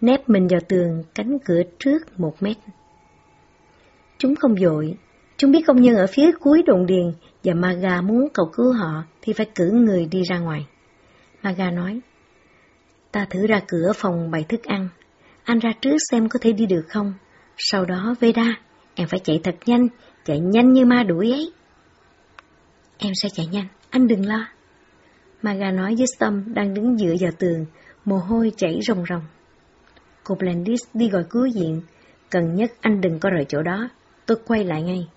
nép mình vào tường cánh cửa trước một mét. Chúng không dội, chúng biết công nhân ở phía cuối đồn điền và Maga muốn cầu cứu họ thì phải cử người đi ra ngoài. Maga nói, ta thử ra cửa phòng bày thức ăn, anh ra trước xem có thể đi được không. Sau đó Veda, em phải chạy thật nhanh, chạy nhanh như ma đuổi ấy. Em sẽ chạy nhanh, anh đừng lo. Maga nói với Stom đang đứng dựa vào tường, mồ hôi chảy ròng ròng. Cô Blandis đi gọi cứu viện, cần nhất anh đừng có rời chỗ đó, tôi quay lại ngay.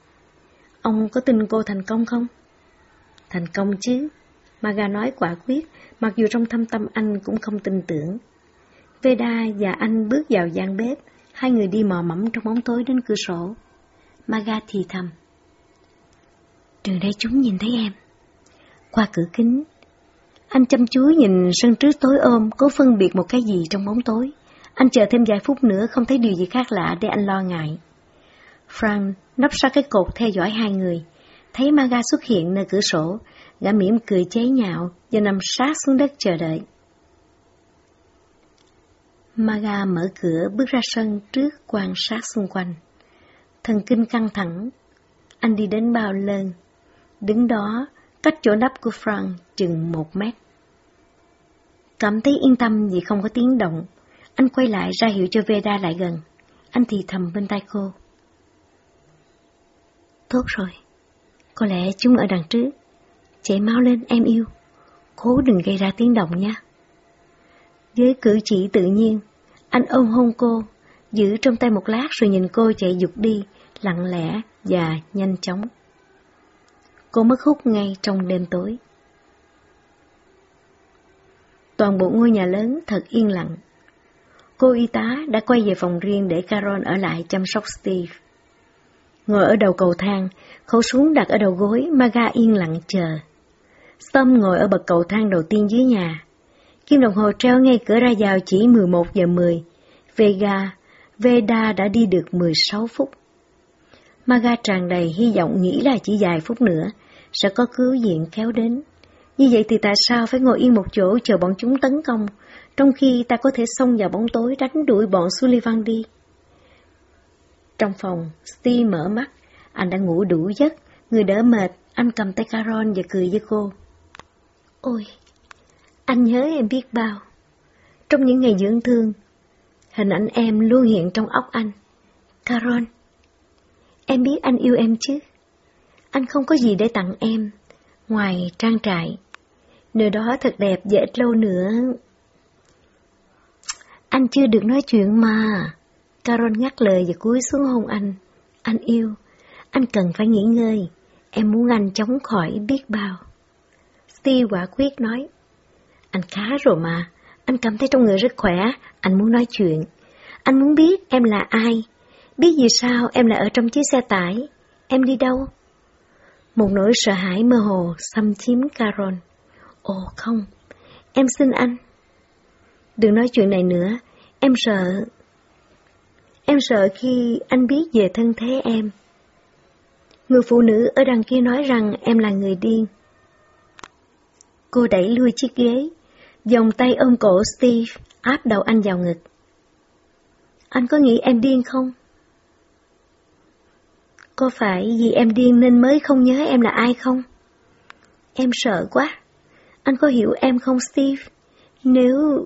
Ông có tin cô thành công không? Thành công chứ, Maga nói quả quyết, mặc dù trong thâm tâm anh cũng không tin tưởng. Veda và anh bước vào gian bếp, hai người đi mò mẫm trong bóng tối đến cửa sổ. Maga thì thầm. Từ đây chúng nhìn thấy em. Qua cửa kính, anh chăm chú nhìn sân trước tối ôm, cố phân biệt một cái gì trong bóng tối. Anh chờ thêm vài phút nữa không thấy điều gì khác lạ để anh lo ngại. Frank nấp sau cái cột theo dõi hai người. Thấy Maga xuất hiện nơi cửa sổ, gã mỉm cười chế nhạo và nằm sát xuống đất chờ đợi. Maga mở cửa bước ra sân trước quan sát xung quanh. Thần kinh căng thẳng, anh đi đến bao lơn, đứng đó cách chỗ nắp của Frank chừng một mét. Cảm thấy yên tâm vì không có tiếng động, anh quay lại ra hiệu cho Veda lại gần. Anh thì thầm bên tai cô. Tốt rồi, có lẽ chúng ở đằng trước. Chạy mau lên em yêu, cố đừng gây ra tiếng động nha. Với cử chỉ tự nhiên, anh ôm hôn cô, giữ trong tay một lát rồi nhìn cô chạy dục đi, lặng lẽ và nhanh chóng. Cô mất hút ngay trong đêm tối. Toàn bộ ngôi nhà lớn thật yên lặng. Cô y tá đã quay về phòng riêng để Carol ở lại chăm sóc Steve. Ngồi ở đầu cầu thang, khẩu súng đặt ở đầu gối, Maga yên lặng chờ. Storm ngồi ở bậc cầu thang đầu tiên dưới nhà. Kim đồng hồ treo ngay cửa ra vào chỉ 11 giờ 10. Vega, Veda đã đi được 16 phút. Maga tràn đầy hy vọng nghĩ là chỉ vài phút nữa, sẽ có cứu diện kéo đến. Như vậy thì tại sao phải ngồi yên một chỗ chờ bọn chúng tấn công, trong khi ta có thể xông vào bóng tối đánh đuổi bọn Sullivan đi? Trong phòng, Steve mở mắt, anh đã ngủ đủ giấc, người đỡ mệt, anh cầm tay Caron và cười với cô. Ôi, anh nhớ em biết bao. Trong những ngày dưỡng thương, hình ảnh em luôn hiện trong óc anh. Caron, em biết anh yêu em chứ? Anh không có gì để tặng em, ngoài trang trại. Nơi đó thật đẹp và ít lâu nữa. Anh chưa được nói chuyện mà. Carol ngắt lời và cúi xuống hôn anh. Anh yêu, anh cần phải nghỉ ngơi. Em muốn anh chống khỏi biết bao. Steve quả quyết nói. Anh khá rồi mà, anh cảm thấy trong người rất khỏe, anh muốn nói chuyện. Anh muốn biết em là ai, biết vì sao em lại ở trong chiếc xe tải, em đi đâu? Một nỗi sợ hãi mơ hồ xâm chiếm Carol. Ồ không, em xin anh. Đừng nói chuyện này nữa, em sợ. Em sợ khi anh biết về thân thế em. Người phụ nữ ở đằng kia nói rằng em là người điên. Cô đẩy lui chiếc ghế, vòng tay ôm cổ Steve, áp đầu anh vào ngực. Anh có nghĩ em điên không? Có phải vì em điên nên mới không nhớ em là ai không? Em sợ quá. Anh có hiểu em không Steve? Nếu...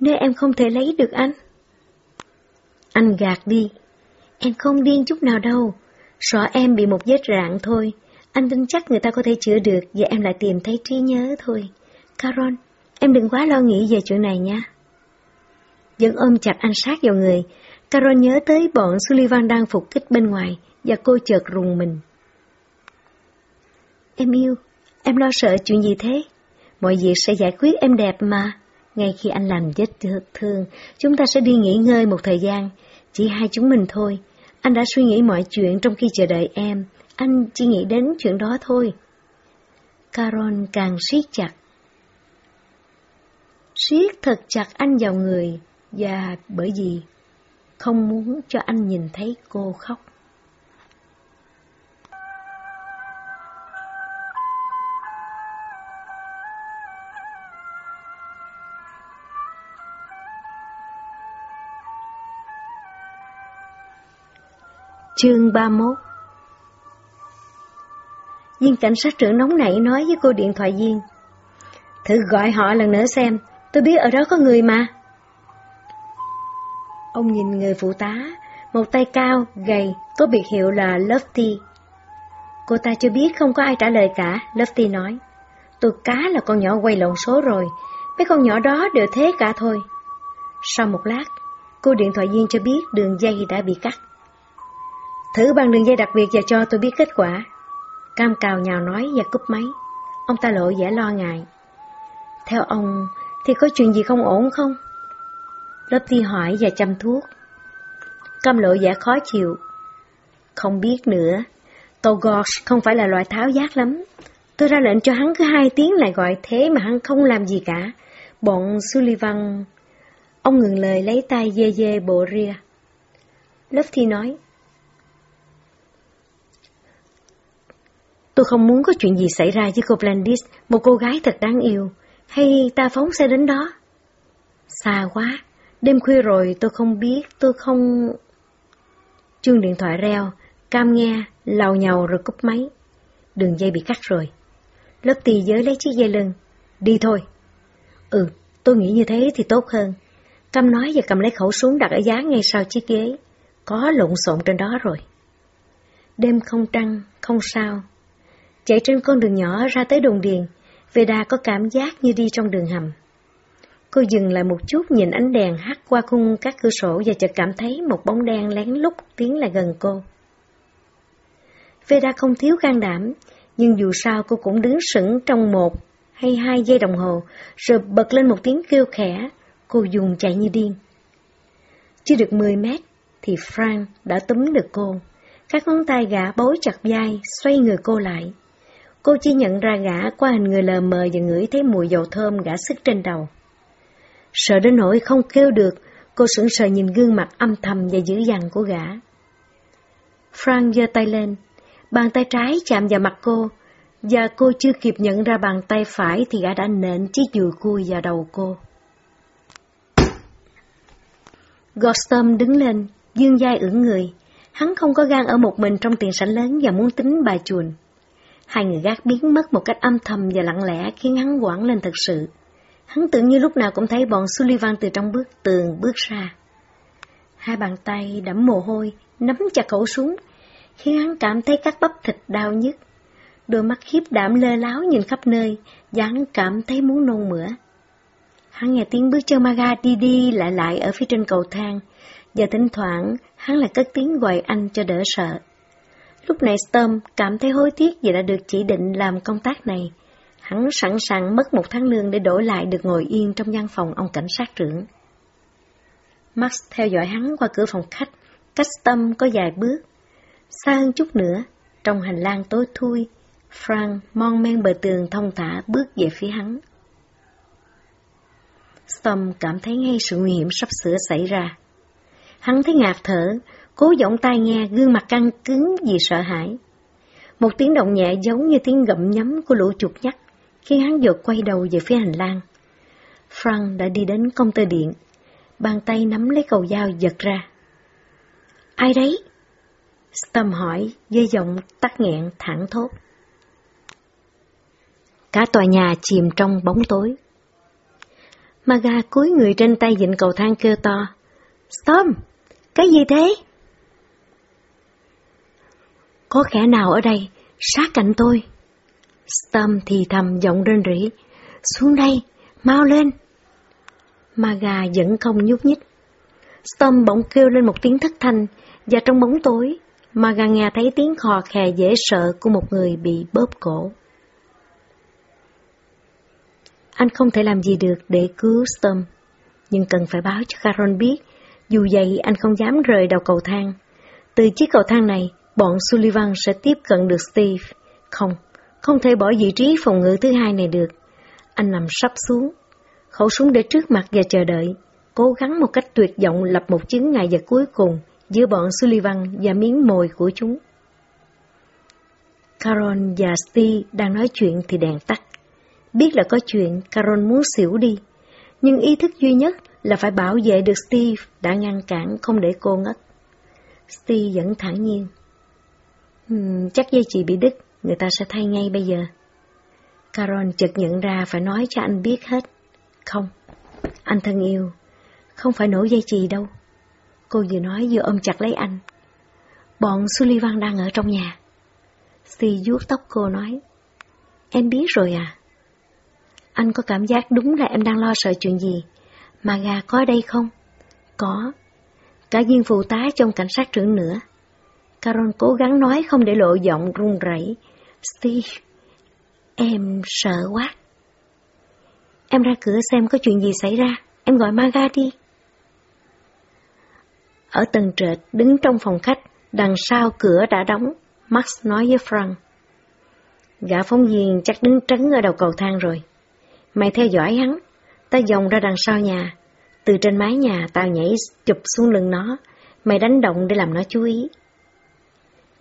nếu em không thể lấy được anh? Anh gạt đi. Em không điên chút nào đâu. Sợ em bị một vết rạn thôi. Anh tin chắc người ta có thể chữa được và em lại tìm thấy trí nhớ thôi. Carol, em đừng quá lo nghĩ về chuyện này nha. Vẫn ôm chặt anh sát vào người, Carol nhớ tới bọn Sullivan đang phục kích bên ngoài và cô chợt rùng mình. Em yêu, em lo sợ chuyện gì thế? Mọi việc sẽ giải quyết em đẹp mà. Ngay khi anh làm vết thương, chúng ta sẽ đi nghỉ ngơi một thời gian. Chỉ hai chúng mình thôi. Anh đã suy nghĩ mọi chuyện trong khi chờ đợi em. Anh chỉ nghĩ đến chuyện đó thôi. Caron càng siết chặt. Siết thật chặt anh vào người và bởi vì không muốn cho anh nhìn thấy cô khóc. Chương 31 Viên cảnh sát trưởng nóng nảy nói với cô điện thoại viên. Thử gọi họ lần nữa xem, tôi biết ở đó có người mà. Ông nhìn người phụ tá, một tay cao, gầy, có biệt hiệu là Lofty. Cô ta chưa biết không có ai trả lời cả, Lofty nói. Tôi cá là con nhỏ quay lộn số rồi, mấy con nhỏ đó đều thế cả thôi. Sau một lát, cô điện thoại viên cho biết đường dây đã bị cắt. Thử bằng đường dây đặc biệt và cho tôi biết kết quả. Cam cào nhào nói và cúp máy. Ông ta lộ vẻ lo ngại. Theo ông, thì có chuyện gì không ổn không? Lớp thi hỏi và chăm thuốc. Cam lộ vẻ khó chịu. Không biết nữa. Tô Gosh không phải là loại tháo giác lắm. Tôi ra lệnh cho hắn cứ hai tiếng lại gọi thế mà hắn không làm gì cả. Bọn Sullivan... Ông ngừng lời lấy tay dê dê bộ ria. Lớp thi nói. Tôi không muốn có chuyện gì xảy ra với cô Blandis, một cô gái thật đáng yêu. Hay ta phóng xe đến đó? Xa quá, đêm khuya rồi tôi không biết, tôi không... Chuông điện thoại reo, cam nghe, lào nhầu rồi cúp máy. Đường dây bị cắt rồi. Lớp tì giới lấy chiếc dây lưng. Đi thôi. Ừ, tôi nghĩ như thế thì tốt hơn. Cam nói và cầm lấy khẩu súng đặt ở giá ngay sau chiếc ghế. Có lộn xộn trên đó rồi. Đêm không trăng, không sao, Chạy trên con đường nhỏ ra tới đồn điền, Veda có cảm giác như đi trong đường hầm. Cô dừng lại một chút nhìn ánh đèn hắt qua khung các cửa sổ và chợt cảm thấy một bóng đen lén lút tiến lại gần cô. Veda không thiếu can đảm, nhưng dù sao cô cũng đứng sững trong một hay hai giây đồng hồ, rồi bật lên một tiếng kêu khẽ, cô dùng chạy như điên. Chưa được 10 mét, thì Frank đã túm được cô. Các ngón tay gã bối chặt vai, xoay người cô lại. Cô chỉ nhận ra gã qua hình người lờ mờ và ngửi thấy mùi dầu thơm gã sức trên đầu. Sợ đến nỗi không kêu được, cô sững sờ nhìn gương mặt âm thầm và dữ dằn của gã. Frank giơ tay lên, bàn tay trái chạm vào mặt cô, và cô chưa kịp nhận ra bàn tay phải thì gã đã nện chiếc dùi cui vào đầu cô. Gostom đứng lên, dương dai ửng người. Hắn không có gan ở một mình trong tiền sảnh lớn và muốn tính bài chuồn. Hai người gác biến mất một cách âm thầm và lặng lẽ khiến hắn quảng lên thật sự. Hắn tưởng như lúc nào cũng thấy bọn Sullivan từ trong bức tường bước ra. Hai bàn tay đẫm mồ hôi, nắm chặt khẩu súng, khiến hắn cảm thấy các bắp thịt đau nhức. Đôi mắt khiếp đảm lơ láo nhìn khắp nơi, và hắn cảm thấy muốn nôn mửa. Hắn nghe tiếng bước chân Maga đi đi lại lại ở phía trên cầu thang, và thỉnh thoảng hắn lại cất tiếng gọi anh cho đỡ sợ. Lúc này Storm cảm thấy hối tiếc vì đã được chỉ định làm công tác này. Hắn sẵn sàng mất một tháng lương để đổi lại được ngồi yên trong văn phòng ông cảnh sát trưởng. Max theo dõi hắn qua cửa phòng khách, cách tâm có vài bước. Xa hơn chút nữa, trong hành lang tối thui, Frank mon men bờ tường thông thả bước về phía hắn. Stom cảm thấy ngay sự nguy hiểm sắp sửa xảy ra. Hắn thấy ngạt thở, cố giọng tai nghe, gương mặt căng cứng vì sợ hãi. Một tiếng động nhẹ giống như tiếng gậm nhấm của lũ chuột nhắt, khi hắn vừa quay đầu về phía hành lang. Frank đã đi đến công tơ điện, bàn tay nắm lấy cầu dao giật ra. Ai đấy? Stum hỏi, với giọng tắt nghẹn thẳng thốt. Cả tòa nhà chìm trong bóng tối. Maga cúi người trên tay dịnh cầu thang kêu to. Storm, cái gì thế? Có kẻ nào ở đây, sát cạnh tôi? Stom thì thầm giọng rên rỉ. Xuống đây, mau lên. Maga vẫn không nhúc nhích. Stom bỗng kêu lên một tiếng thất thanh, và trong bóng tối, Maga nghe thấy tiếng khò khè dễ sợ của một người bị bóp cổ. Anh không thể làm gì được để cứu Stom, nhưng cần phải báo cho Caron biết, dù vậy anh không dám rời đầu cầu thang. Từ chiếc cầu thang này, bọn Sullivan sẽ tiếp cận được Steve. Không, không thể bỏ vị trí phòng ngự thứ hai này được. Anh nằm sắp xuống, khẩu súng để trước mặt và chờ đợi, cố gắng một cách tuyệt vọng lập một chứng ngại vật cuối cùng giữa bọn Sullivan và miếng mồi của chúng. Caron và Steve đang nói chuyện thì đèn tắt. Biết là có chuyện, Carol muốn xỉu đi. Nhưng ý thức duy nhất là phải bảo vệ được Steve đã ngăn cản không để cô ngất. Steve vẫn thản nhiên. Hmm, chắc dây chị bị đứt, người ta sẽ thay ngay bây giờ. Caron chợt nhận ra phải nói cho anh biết hết. Không, anh thân yêu, không phải nổ dây chì đâu. Cô vừa nói vừa ôm chặt lấy anh. Bọn Sullivan đang ở trong nhà. Si vuốt tóc cô nói. Em biết rồi à? Anh có cảm giác đúng là em đang lo sợ chuyện gì. Mà gà có ở đây không? Có. Cả viên phụ tá trong cảnh sát trưởng nữa. Carol cố gắng nói không để lộ giọng run rẩy. Steve, em sợ quá. Em ra cửa xem có chuyện gì xảy ra. Em gọi Maga đi. Ở tầng trệt, đứng trong phòng khách, đằng sau cửa đã đóng, Max nói với Frank. Gã phóng viên chắc đứng trấn ở đầu cầu thang rồi. Mày theo dõi hắn, ta dòng ra đằng sau nhà. Từ trên mái nhà tao nhảy chụp xuống lưng nó, mày đánh động để làm nó chú ý.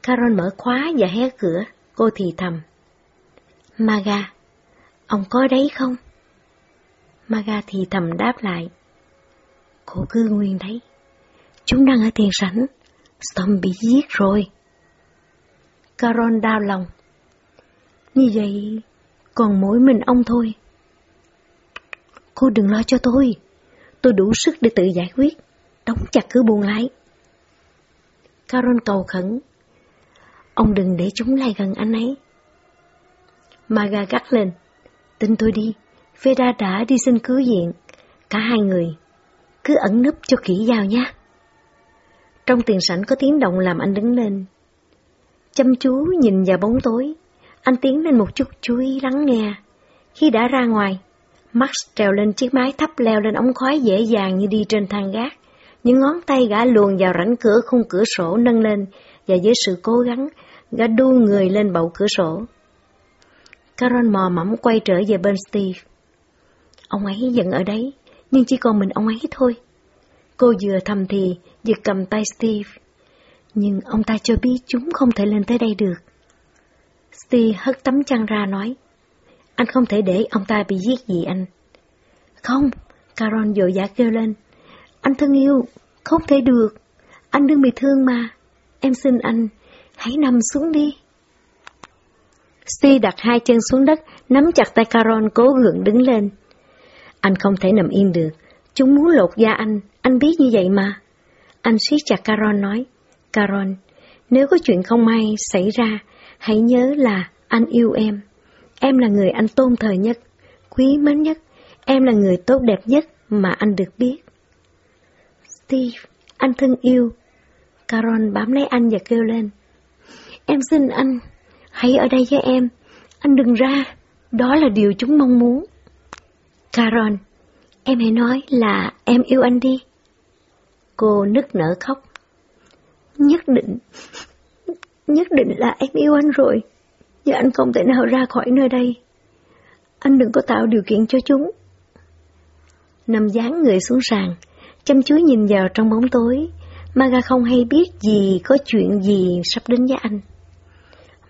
Carol mở khóa và hé cửa, cô thì thầm. Maga, ông có đấy không? Maga thì thầm đáp lại. Cô cứ nguyên đấy. Chúng đang ở tiền sảnh. Storm bị giết rồi. Carol đau lòng. Như vậy, còn mỗi mình ông thôi. Cô đừng lo cho tôi. Tôi đủ sức để tự giải quyết. Đóng chặt cửa buồn lại. Carol cầu khẩn. Ông đừng để chúng lại gần anh ấy. Maga gắt lên. Tin tôi đi. Veda đã đi xin cứu diện. Cả hai người. Cứ ẩn nấp cho kỹ vào nha. Trong tiền sảnh có tiếng động làm anh đứng lên. Chăm chú nhìn vào bóng tối. Anh tiến lên một chút chú ý lắng nghe. Khi đã ra ngoài, Max trèo lên chiếc mái thấp leo lên ống khói dễ dàng như đi trên thang gác. Những ngón tay gã luồn vào rãnh cửa khung cửa sổ nâng lên, và với sự cố gắng, gã đu người lên bậu cửa sổ. Caron mò mẫm quay trở về bên Steve. Ông ấy vẫn ở đấy, nhưng chỉ còn mình ông ấy thôi. Cô vừa thầm thì, vừa cầm tay Steve. Nhưng ông ta cho biết chúng không thể lên tới đây được. Steve hất tấm chăn ra nói, anh không thể để ông ta bị giết gì anh. Không, Caron vội vã kêu lên, anh thân yêu, không thể được, anh đừng bị thương mà, em xin anh, hãy nằm xuống đi. Steve đặt hai chân xuống đất, nắm chặt tay Caron cố gượng đứng lên. Anh không thể nằm yên được, chúng muốn lột da anh, anh biết như vậy mà. Anh siết chặt Caron nói, Caron, nếu có chuyện không may xảy ra, hãy nhớ là anh yêu em. Em là người anh tôn thờ nhất, quý mến nhất, em là người tốt đẹp nhất mà anh được biết. Steve, anh thân yêu. Caron bám lấy anh và kêu lên. Em xin anh, hãy ở đây với em, anh đừng ra, đó là điều chúng mong muốn. caron em hãy nói là em yêu anh đi. Cô nức nở khóc. Nhất định, nhất định là em yêu anh rồi, nhưng anh không thể nào ra khỏi nơi đây. Anh đừng có tạo điều kiện cho chúng. Nằm dán người xuống sàn, chăm chú nhìn vào trong bóng tối, Maga không hay biết gì có chuyện gì sắp đến với anh.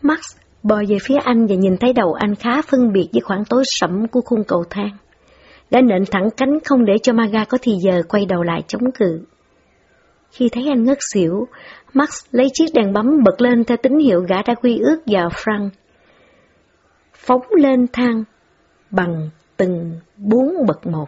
Max bò về phía anh và nhìn thấy đầu anh khá phân biệt với khoảng tối sẫm của khung cầu thang. Đã nện thẳng cánh không để cho Maga có thì giờ quay đầu lại chống cự. Khi thấy anh ngất xỉu, Max lấy chiếc đèn bấm bật lên theo tín hiệu gã đã quy ước vào Frank. Phóng lên thang bằng từng bốn bậc một.